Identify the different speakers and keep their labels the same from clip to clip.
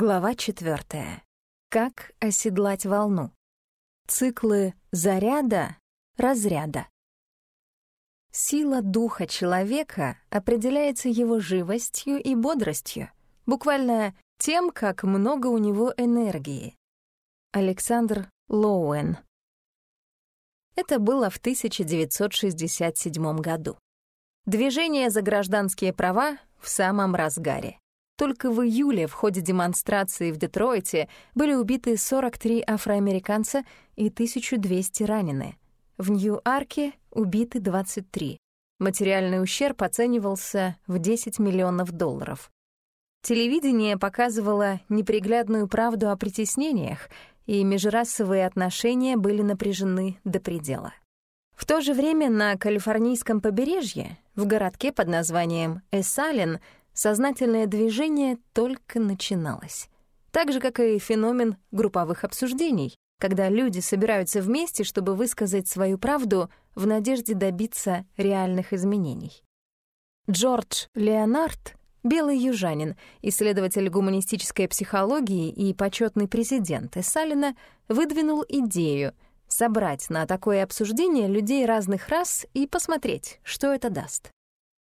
Speaker 1: Глава четвертая. Как оседлать волну. Циклы заряда, разряда. Сила духа человека определяется его живостью и бодростью, буквально тем, как много у него энергии. Александр Лоуэн. Это было в 1967 году. Движение за гражданские права в самом разгаре. Только в июле в ходе демонстрации в Детройте были убиты 43 афроамериканца и 1200 ранены. В Нью-Арке убиты 23. Материальный ущерб оценивался в 10 миллионов долларов. Телевидение показывало неприглядную правду о притеснениях, и межрасовые отношения были напряжены до предела. В то же время на калифорнийском побережье, в городке под названием Эссален, сознательное движение только начиналось. Так же, как и феномен групповых обсуждений, когда люди собираются вместе, чтобы высказать свою правду в надежде добиться реальных изменений. Джордж Леонард, белый южанин, исследователь гуманистической психологии и почетный президент Эссалина, выдвинул идею собрать на такое обсуждение людей разных рас и посмотреть, что это даст.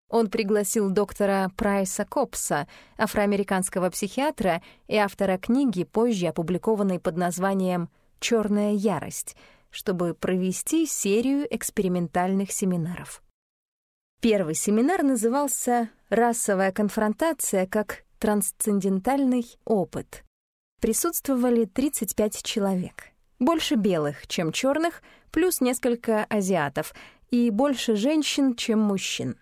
Speaker 1: Он пригласил доктора Прайса Копса, афроамериканского психиатра и автора книги, позже опубликованной под названием «Чёрная ярость», чтобы провести серию экспериментальных семинаров. Первый семинар назывался «Расовая конфронтация как трансцендентальный опыт». Присутствовали 35 человек. Больше белых, чем черных, плюс несколько азиатов, и больше женщин, чем мужчин.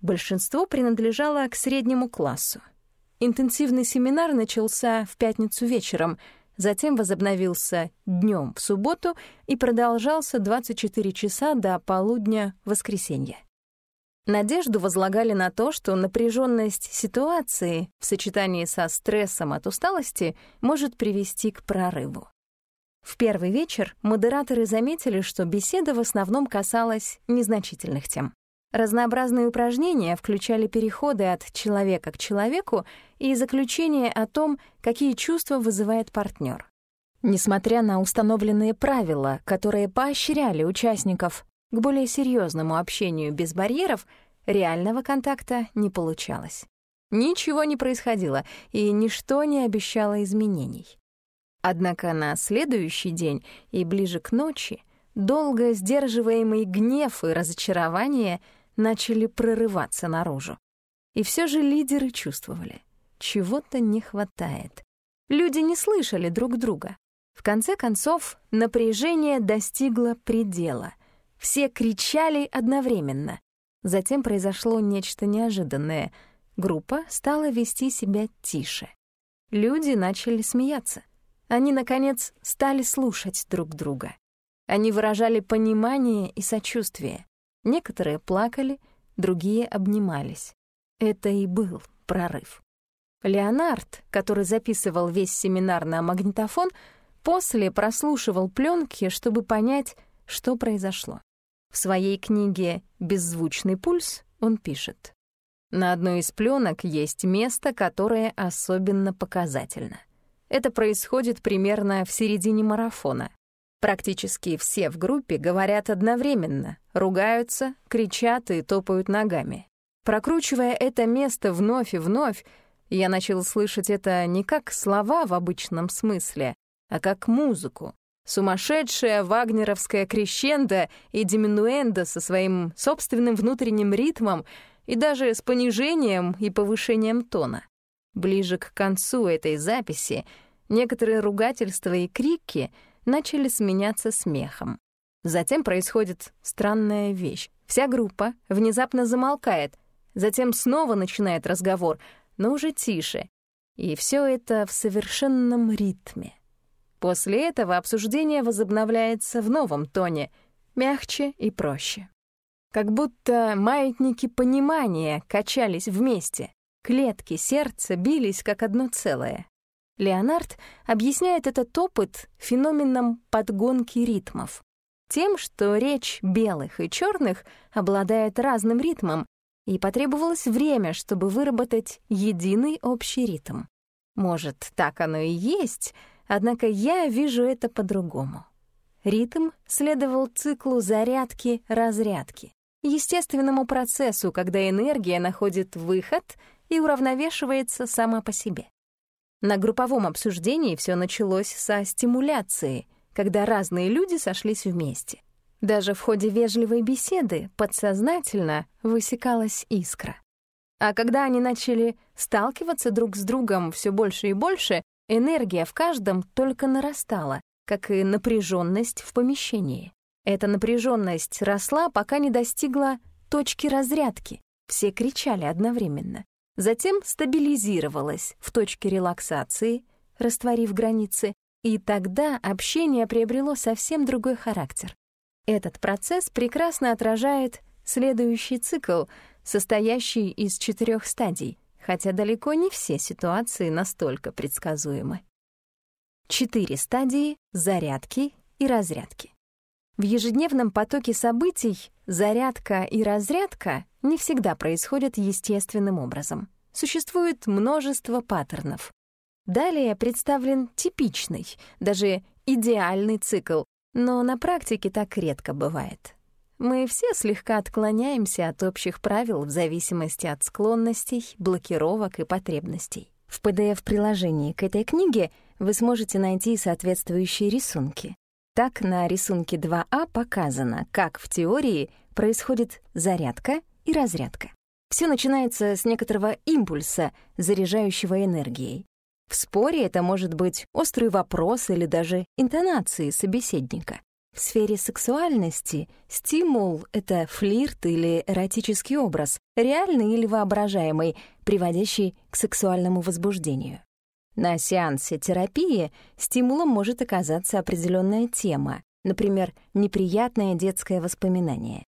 Speaker 1: Большинство принадлежало к среднему классу. Интенсивный семинар начался в пятницу вечером, затем возобновился днем в субботу и продолжался 24 часа до полудня воскресенья. Надежду возлагали на то, что напряженность ситуации в сочетании со стрессом от усталости может привести к прорыву. В первый вечер модераторы заметили, что беседа в основном касалась незначительных тем. Разнообразные упражнения включали переходы от человека к человеку и заключение о том, какие чувства вызывает партнер. Несмотря на установленные правила, которые поощряли участников к более серьезному общению без барьеров, реального контакта не получалось. Ничего не происходило, и ничто не обещало изменений. Однако на следующий день и ближе к ночи долго сдерживаемый гнев и разочарование — начали прорываться наружу. И все же лидеры чувствовали, чего-то не хватает. Люди не слышали друг друга. В конце концов, напряжение достигло предела. Все кричали одновременно. Затем произошло нечто неожиданное. Группа стала вести себя тише. Люди начали смеяться. Они, наконец, стали слушать друг друга. Они выражали понимание и сочувствие. Некоторые плакали, другие обнимались. Это и был прорыв. Леонард, который записывал весь семинар на магнитофон, после прослушивал пленки, чтобы понять, что произошло. В своей книге «Беззвучный пульс» он пишет. На одной из пленок есть место, которое особенно показательно. Это происходит примерно в середине марафона. Практически все в группе говорят одновременно, ругаются, кричат и топают ногами. Прокручивая это место вновь и вновь, я начал слышать это не как слова в обычном смысле, а как музыку. Сумасшедшая вагнеровская крещендо и диминуэндо со своим собственным внутренним ритмом и даже с понижением и повышением тона. Ближе к концу этой записи некоторые ругательства и крики — начали сменяться смехом. Затем происходит странная вещь. Вся группа внезапно замолкает, затем снова начинает разговор, но уже тише. И все это в совершенном ритме. После этого обсуждение возобновляется в новом тоне, мягче и проще. Как будто маятники понимания качались вместе, клетки сердца бились как одно целое. Леонард объясняет этот опыт феноменом подгонки ритмов. Тем, что речь белых и черных обладает разным ритмом, и потребовалось время, чтобы выработать единый общий ритм. Может, так оно и есть, однако я вижу это по-другому. Ритм следовал циклу зарядки-разрядки, естественному процессу, когда энергия находит выход и уравновешивается сама по себе. На групповом обсуждении все началось со стимуляции, когда разные люди сошлись вместе. Даже в ходе вежливой беседы подсознательно высекалась искра. А когда они начали сталкиваться друг с другом все больше и больше, энергия в каждом только нарастала, как и напряженность в помещении. Эта напряженность росла, пока не достигла точки разрядки. Все кричали одновременно. Затем стабилизировалась в точке релаксации, растворив границы, и тогда общение приобрело совсем другой характер. Этот процесс прекрасно отражает следующий цикл, состоящий из четырех стадий, хотя далеко не все ситуации настолько предсказуемы. Четыре стадии — зарядки и разрядки. В ежедневном потоке событий зарядка и разрядка не всегда происходят естественным образом. Существует множество паттернов. Далее представлен типичный, даже идеальный цикл, но на практике так редко бывает. Мы все слегка отклоняемся от общих правил в зависимости от склонностей, блокировок и потребностей. В PDF-приложении к этой книге вы сможете найти соответствующие рисунки. Так, на рисунке 2А показано, как в теории происходит зарядка и разрядка. Все начинается с некоторого импульса, заряжающего энергией. В споре это может быть острый вопрос или даже интонации собеседника. В сфере сексуальности стимул — это флирт или эротический образ, реальный или воображаемый, приводящий к сексуальному возбуждению. На сеансе терапии стимулом может оказаться определенная тема, например, неприятное детское воспоминание.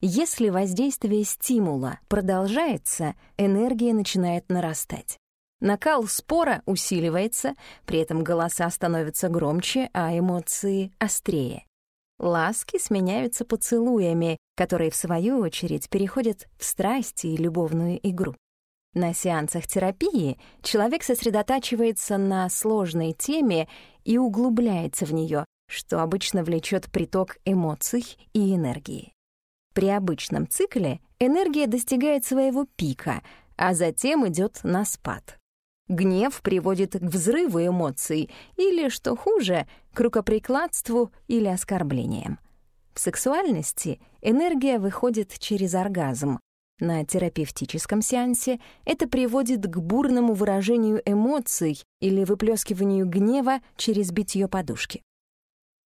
Speaker 1: Если воздействие стимула продолжается, энергия начинает нарастать. Накал спора усиливается, при этом голоса становятся громче, а эмоции — острее. Ласки сменяются поцелуями, которые, в свою очередь, переходят в страсти и любовную игру. На сеансах терапии человек сосредотачивается на сложной теме и углубляется в нее, что обычно влечет приток эмоций и энергии. При обычном цикле энергия достигает своего пика, а затем идет на спад. Гнев приводит к взрыву эмоций или, что хуже, к рукоприкладству или оскорблениям. В сексуальности энергия выходит через оргазм. На терапевтическом сеансе это приводит к бурному выражению эмоций или выплескиванию гнева через битье подушки.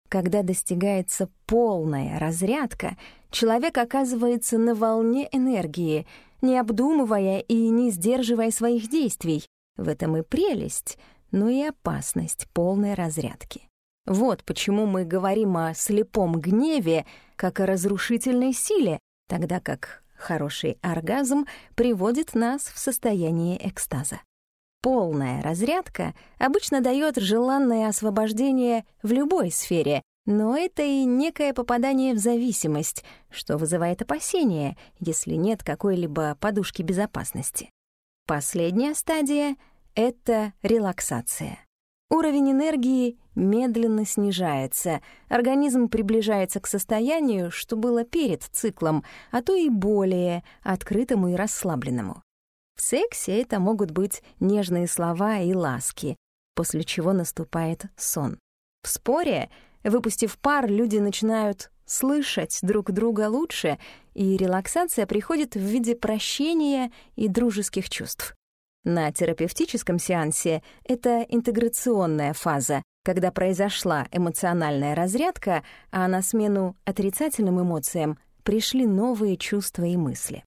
Speaker 1: Когда достигается полная разрядка, человек оказывается на волне энергии, не обдумывая и не сдерживая своих действий, в этом и прелесть, но и опасность полной разрядки. Вот почему мы говорим о слепом гневе как о разрушительной силе, тогда как хороший оргазм приводит нас в состояние экстаза. Полная разрядка обычно дает желанное освобождение в любой сфере, но это и некое попадание в зависимость, что вызывает опасения, если нет какой-либо подушки безопасности. Последняя стадия — это релаксация. Уровень энергии медленно снижается, организм приближается к состоянию, что было перед циклом, а то и более открытому и расслабленному. В сексе это могут быть нежные слова и ласки, после чего наступает сон. В споре, выпустив пар, люди начинают слышать друг друга лучше, и релаксация приходит в виде прощения и дружеских чувств. На терапевтическом сеансе это интеграционная фаза, когда произошла эмоциональная разрядка, а на смену отрицательным эмоциям пришли новые чувства и мысли.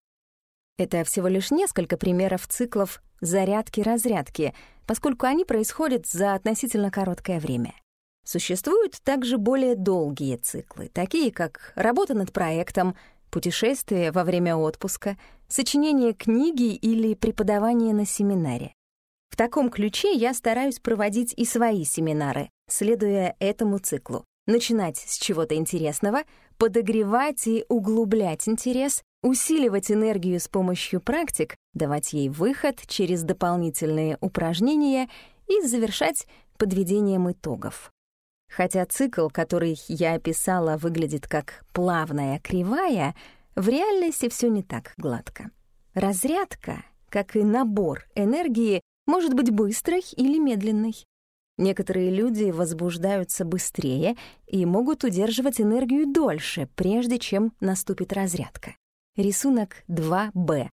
Speaker 1: Это всего лишь несколько примеров циклов зарядки-разрядки, поскольку они происходят за относительно короткое время. Существуют также более долгие циклы, такие как работа над проектом, путешествие во время отпуска, сочинение книги или преподавание на семинаре. В таком ключе я стараюсь проводить и свои семинары, следуя этому циклу. Начинать с чего-то интересного, подогревать и углублять интерес, усиливать энергию с помощью практик, давать ей выход через дополнительные упражнения и завершать подведением итогов. Хотя цикл, который я описала, выглядит как плавная кривая, в реальности все не так гладко. Разрядка, как и набор энергии, может быть быстрой или медленной. Некоторые люди возбуждаются быстрее и могут удерживать энергию дольше, прежде чем наступит разрядка. Рисунок 2b.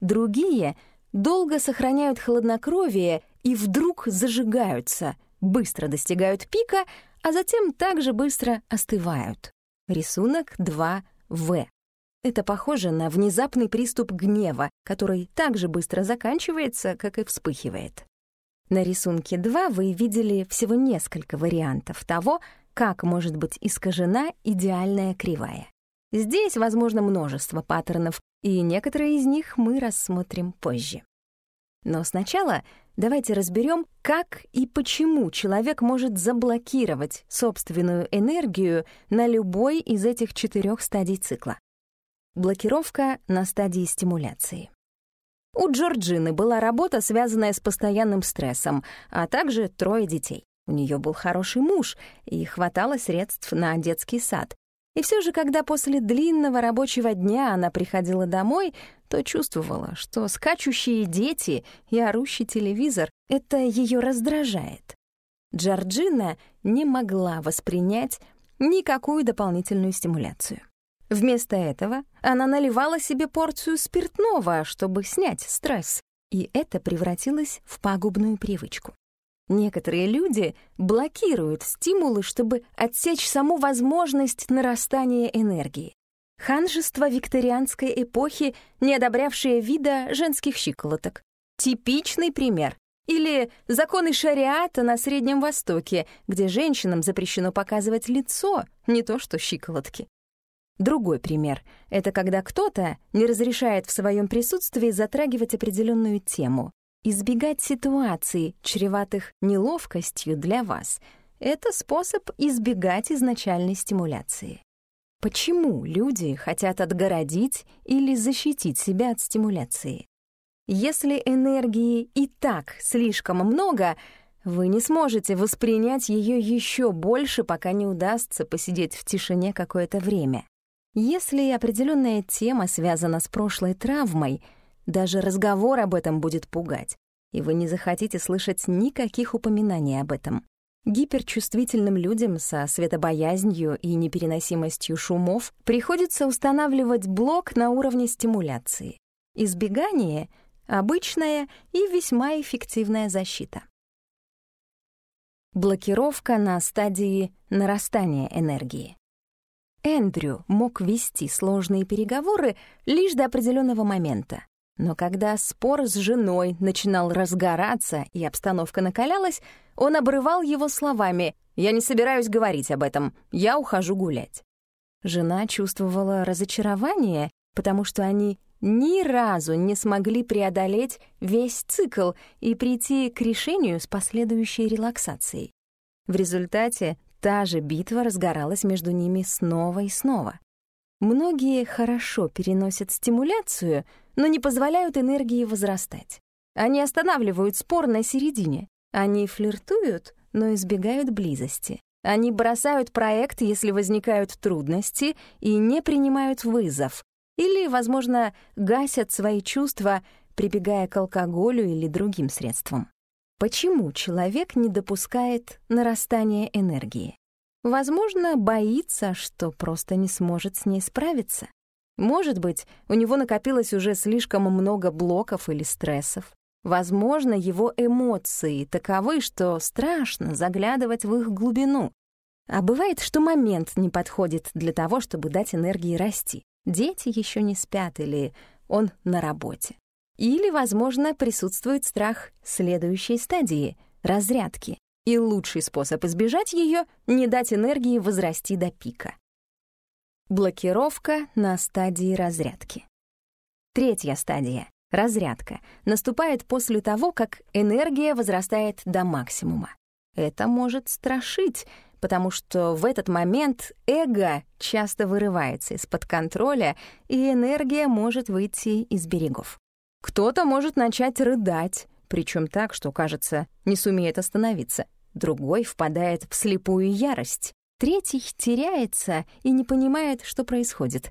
Speaker 1: Другие долго сохраняют хладнокровие и вдруг зажигаются, быстро достигают пика, а затем также быстро остывают. Рисунок 2в. Это похоже на внезапный приступ гнева, который так же быстро заканчивается, как и вспыхивает. На рисунке 2 вы видели всего несколько вариантов того, как может быть искажена идеальная кривая. Здесь возможно множество паттернов, и некоторые из них мы рассмотрим позже. Но сначала давайте разберем, как и почему человек может заблокировать собственную энергию на любой из этих четырех стадий цикла. Блокировка на стадии стимуляции. У Джорджины была работа, связанная с постоянным стрессом, а также трое детей. У нее был хороший муж, и хватало средств на детский сад. И все же, когда после длинного рабочего дня она приходила домой, то чувствовала, что скачущие дети и орущий телевизор — это ее раздражает. Джорджина не могла воспринять никакую дополнительную стимуляцию. Вместо этого она наливала себе порцию спиртного, чтобы снять стресс, и это превратилось в пагубную привычку. Некоторые люди блокируют стимулы, чтобы отсечь саму возможность нарастания энергии. Ханжество викторианской эпохи, не одобрявшее вида женских щиколоток. Типичный пример. Или законы шариата на Среднем Востоке, где женщинам запрещено показывать лицо, не то что щиколотки. Другой пример — это когда кто-то не разрешает в своем присутствии затрагивать определенную тему. Избегать ситуаций, чреватых неловкостью для вас — это способ избегать изначальной стимуляции. Почему люди хотят отгородить или защитить себя от стимуляции? Если энергии и так слишком много, вы не сможете воспринять ее еще больше, пока не удастся посидеть в тишине какое-то время. Если определенная тема связана с прошлой травмой, даже разговор об этом будет пугать, и вы не захотите слышать никаких упоминаний об этом. Гиперчувствительным людям со светобоязнью и непереносимостью шумов приходится устанавливать блок на уровне стимуляции. Избегание — обычная и весьма эффективная защита. Блокировка на стадии нарастания энергии. Эндрю мог вести сложные переговоры лишь до определенного момента. Но когда спор с женой начинал разгораться и обстановка накалялась, он обрывал его словами «Я не собираюсь говорить об этом, я ухожу гулять». Жена чувствовала разочарование, потому что они ни разу не смогли преодолеть весь цикл и прийти к решению с последующей релаксацией. В результате Та же битва разгоралась между ними снова и снова. Многие хорошо переносят стимуляцию, но не позволяют энергии возрастать. Они останавливают спор на середине. Они флиртуют, но избегают близости. Они бросают проект, если возникают трудности, и не принимают вызов. Или, возможно, гасят свои чувства, прибегая к алкоголю или другим средствам. Почему человек не допускает нарастания энергии? Возможно, боится, что просто не сможет с ней справиться. Может быть, у него накопилось уже слишком много блоков или стрессов. Возможно, его эмоции таковы, что страшно заглядывать в их глубину. А бывает, что момент не подходит для того, чтобы дать энергии расти. Дети еще не спят или он на работе. Или, возможно, присутствует страх следующей стадии — разрядки. И лучший способ избежать ее — не дать энергии возрасти до пика. Блокировка на стадии разрядки. Третья стадия — разрядка — наступает после того, как энергия возрастает до максимума. Это может страшить, потому что в этот момент эго часто вырывается из-под контроля, и энергия может выйти из берегов. Кто-то может начать рыдать, причем так, что, кажется, не сумеет остановиться. Другой впадает в слепую ярость. Третий теряется и не понимает, что происходит.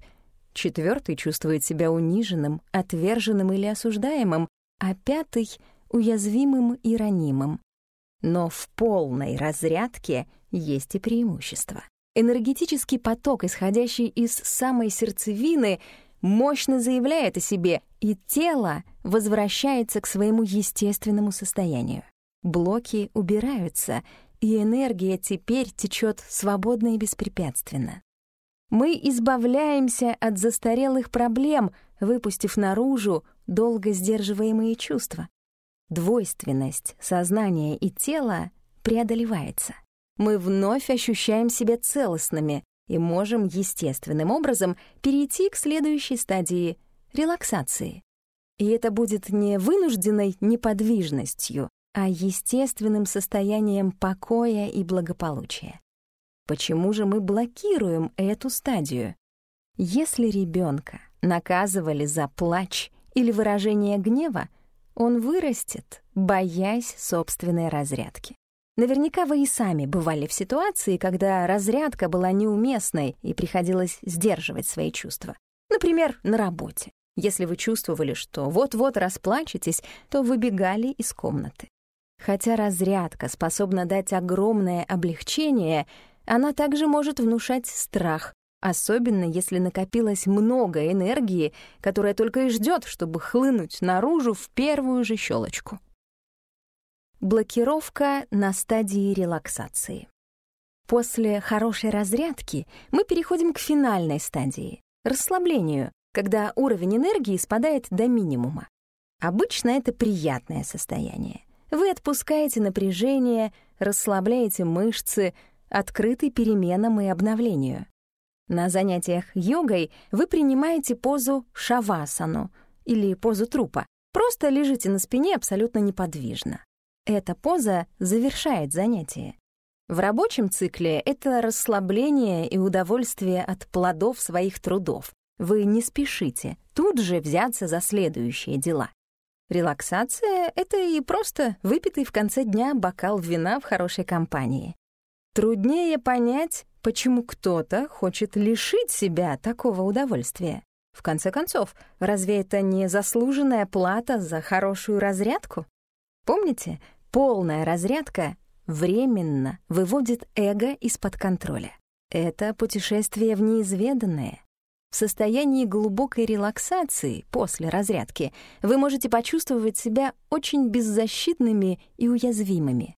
Speaker 1: Четвертый чувствует себя униженным, отверженным или осуждаемым, а пятый — уязвимым и ранимым. Но в полной разрядке есть и преимущество. Энергетический поток, исходящий из самой сердцевины, мощно заявляет о себе, и тело возвращается к своему естественному состоянию. Блоки убираются, и энергия теперь течет свободно и беспрепятственно. Мы избавляемся от застарелых проблем, выпустив наружу долго сдерживаемые чувства. Двойственность сознания и тела преодолевается. Мы вновь ощущаем себя целостными и можем естественным образом перейти к следующей стадии — релаксации. И это будет не вынужденной неподвижностью, а естественным состоянием покоя и благополучия. Почему же мы блокируем эту стадию? Если ребенка наказывали за плач или выражение гнева, он вырастет, боясь собственной разрядки. Наверняка вы и сами бывали в ситуации, когда разрядка была неуместной и приходилось сдерживать свои чувства. Например, на работе. Если вы чувствовали, что вот-вот расплачетесь, то выбегали из комнаты. Хотя разрядка способна дать огромное облегчение, она также может внушать страх, Особенно, если накопилось много энергии, которая только и ждет, чтобы хлынуть наружу в первую же щелочку. Блокировка на стадии релаксации. После хорошей разрядки мы переходим к финальной стадии — расслаблению, когда уровень энергии спадает до минимума. Обычно это приятное состояние. Вы отпускаете напряжение, расслабляете мышцы, открыты переменам и обновлению. На занятиях йогой вы принимаете позу шавасану или позу трупа. Просто лежите на спине абсолютно неподвижно. Эта поза завершает занятие. В рабочем цикле это расслабление и удовольствие от плодов своих трудов. Вы не спешите тут же взяться за следующие дела. Релаксация — это и просто выпитый в конце дня бокал вина в хорошей компании. Труднее понять, почему кто-то хочет лишить себя такого удовольствия. В конце концов, разве это не заслуженная плата за хорошую разрядку? Помните, полная разрядка временно выводит эго из-под контроля. Это путешествие в неизведанное. В состоянии глубокой релаксации после разрядки вы можете почувствовать себя очень беззащитными и уязвимыми.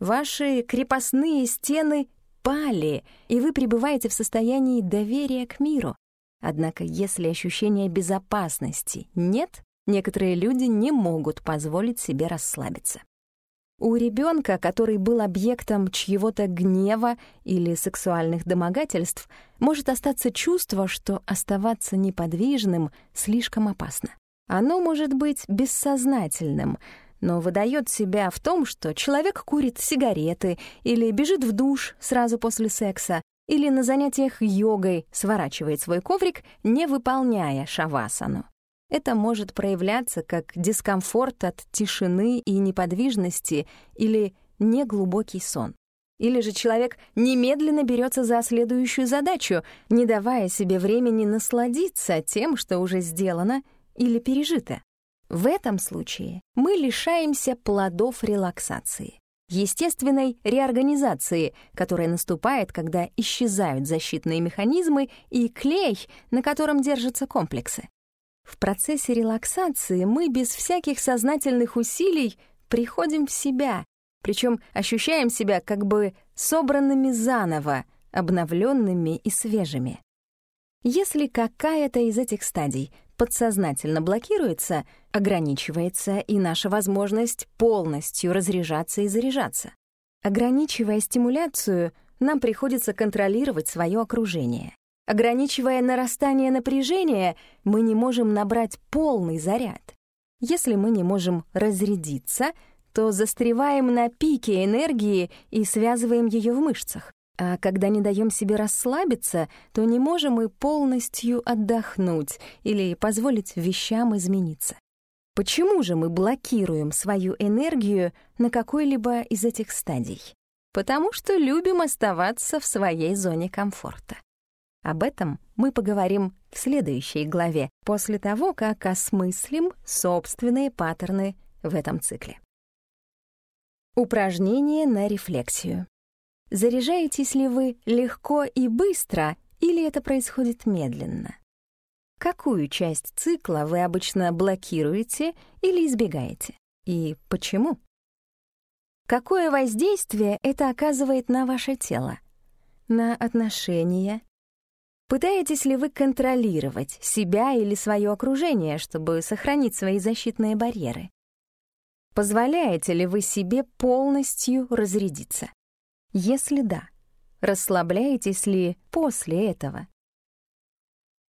Speaker 1: Ваши крепостные стены пали, и вы пребываете в состоянии доверия к миру. Однако, если ощущения безопасности нет, некоторые люди не могут позволить себе расслабиться. У ребенка, который был объектом чьего-то гнева или сексуальных домогательств, может остаться чувство, что оставаться неподвижным слишком опасно. Оно может быть бессознательным, но выдает себя в том, что человек курит сигареты или бежит в душ сразу после секса, или на занятиях йогой сворачивает свой коврик, не выполняя шавасану. Это может проявляться как дискомфорт от тишины и неподвижности или неглубокий сон. Или же человек немедленно берется за следующую задачу, не давая себе времени насладиться тем, что уже сделано или пережито. В этом случае мы лишаемся плодов релаксации, естественной реорганизации, которая наступает, когда исчезают защитные механизмы и клей, на котором держатся комплексы. В процессе релаксации мы без всяких сознательных усилий приходим в себя, причем ощущаем себя как бы собранными заново, обновленными и свежими. Если какая-то из этих стадий подсознательно блокируется, ограничивается и наша возможность полностью разряжаться и заряжаться. Ограничивая стимуляцию, нам приходится контролировать свое окружение. Ограничивая нарастание напряжения, мы не можем набрать полный заряд. Если мы не можем разрядиться, то застреваем на пике энергии и связываем ее в мышцах. А когда не даем себе расслабиться, то не можем и полностью отдохнуть или позволить вещам измениться. Почему же мы блокируем свою энергию на какой-либо из этих стадий? Потому что любим оставаться в своей зоне комфорта. Об этом мы поговорим в следующей главе, после того, как осмыслим собственные паттерны в этом цикле. Упражнение на рефлексию. Заряжаетесь ли вы легко и быстро, или это происходит медленно? Какую часть цикла вы обычно блокируете или избегаете? И почему? Какое воздействие это оказывает на ваше тело? На отношения? Пытаетесь ли вы контролировать себя или свое окружение, чтобы сохранить свои защитные барьеры? Позволяете ли вы себе полностью разрядиться? Если да, расслабляетесь ли после этого?